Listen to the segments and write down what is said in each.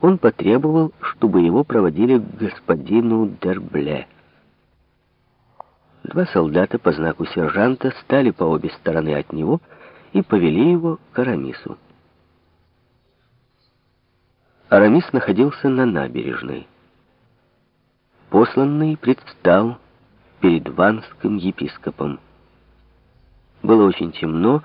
он потребовал, чтобы его проводили к господину Дербле. Два солдата по знаку сержанта стали по обе стороны от него и повели его к Арамису. Арамис находился на набережной. Посланный предстал перед ванским епископом. Было очень темно,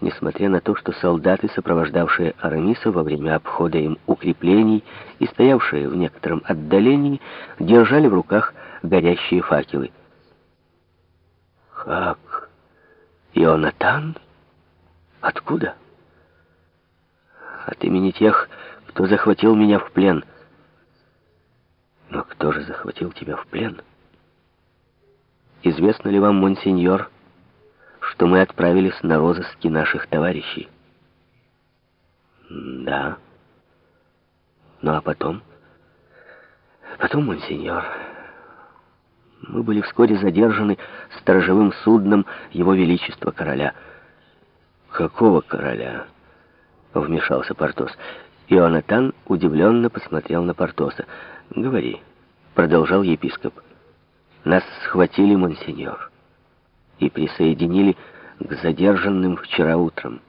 несмотря на то, что солдаты, сопровождавшие Арамиса во время обхода им укреплений и стоявшие в некотором отдалении, держали в руках горящие факелы. «Как? Ионатан? Откуда?» «От имени тех, кто захватил меня в плен». «Но кто же захватил тебя в плен?» «Известно ли вам, монсеньор, что мы отправились на розыски наших товарищей?» «Да». «Ну а потом?» «Потом, монсеньор, мы были вскоре задержаны сторожевым судном Его Величества Короля». «Какого короля?» — вмешался Портос. Ионатан удивленно посмотрел на Портоса. «Говори», — продолжал епископ. «Нас схватили, монсеньор, и присоединили к задержанным вчера утром».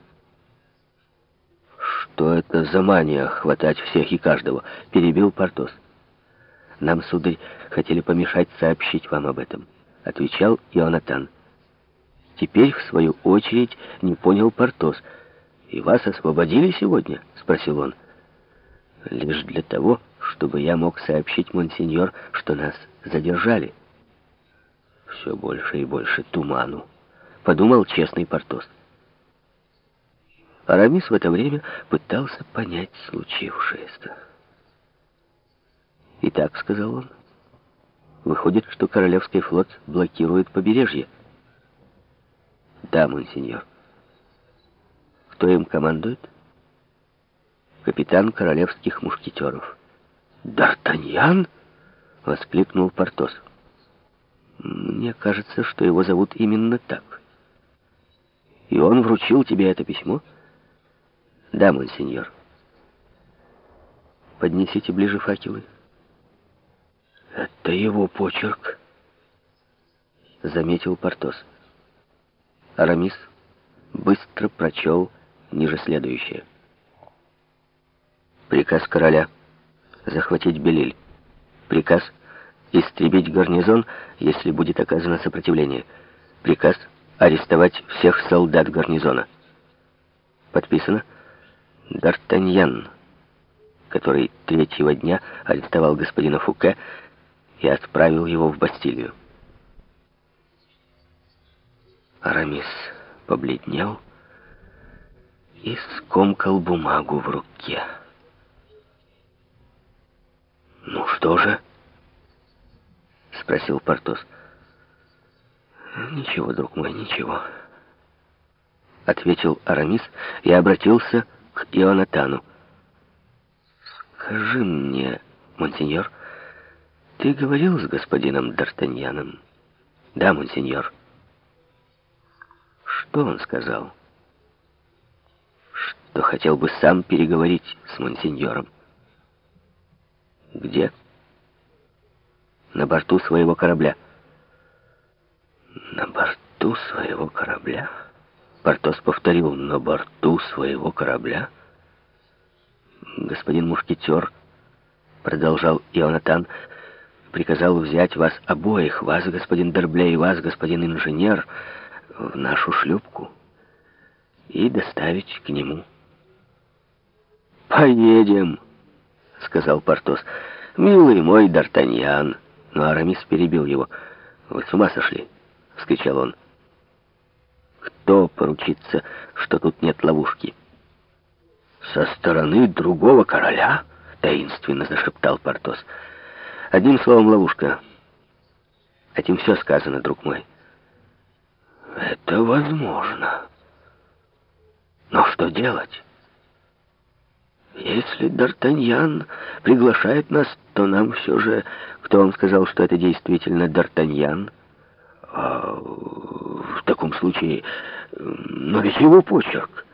«Что это за мания хватать всех и каждого?» — перебил Портос. «Нам, сударь, хотели помешать сообщить вам об этом», — отвечал Ионатан. Теперь, в свою очередь, не понял Портос. «И вас освободили сегодня?» — спросил он лишь для того, чтобы я мог сообщить монсеньор, что нас задержали. Все больше и больше туману, подумал честный Портос. Арамис в это время пытался понять случившееся. «Итак», — сказал он, — «выходит, что Королевский флот блокирует побережье». «Да, монсеньор». «Кто им командует?» капитан королевских мушкетеров. «Д'Артаньян?» — воскликнул Портос. «Мне кажется, что его зовут именно так. И он вручил тебе это письмо?» «Да, монсеньор». «Поднесите ближе факелы». «Это его почерк», — заметил Портос. Арамис быстро прочел ниже следующее. Приказ короля захватить Белиль. Приказ истребить гарнизон, если будет оказано сопротивление. Приказ арестовать всех солдат гарнизона. Подписано Д'Артаньян, который третьего дня арестовал господина Фуке и отправил его в Бастилию. Арамис побледнел и скомкал бумагу в руке. «Ну что же?» — спросил Портос. «Ничего, друг мой, ничего», — ответил Арамис и обратился к Ионатану. «Скажи мне, монсеньор, ты говорил с господином Д'Артаньяном?» «Да, монсеньор». «Что он сказал?» «Что хотел бы сам переговорить с монсеньором». Где? На борту своего корабля. На борту своего корабля? Портос повторил, на борту своего корабля? Господин мушкетер, продолжал Ионатан, приказал взять вас обоих, вас, господин Дербле, и вас, господин инженер, в нашу шлюпку и доставить к нему. «Поедем!» — сказал Портос. «Милый мой Д'Артаньян!» Но Арамис перебил его. «Вы с ума сошли?» — вскричал он. «Кто поручится, что тут нет ловушки?» «Со стороны другого короля?» — таинственно зашептал Портос. «Одним словом, ловушка. Этим все сказано, друг мой». «Это возможно. Но что делать?» Если Д'Артаньян приглашает нас, то нам все же... Кто вам сказал, что это действительно Д'Артаньян? А, в таком случае... Но ведь его почерк.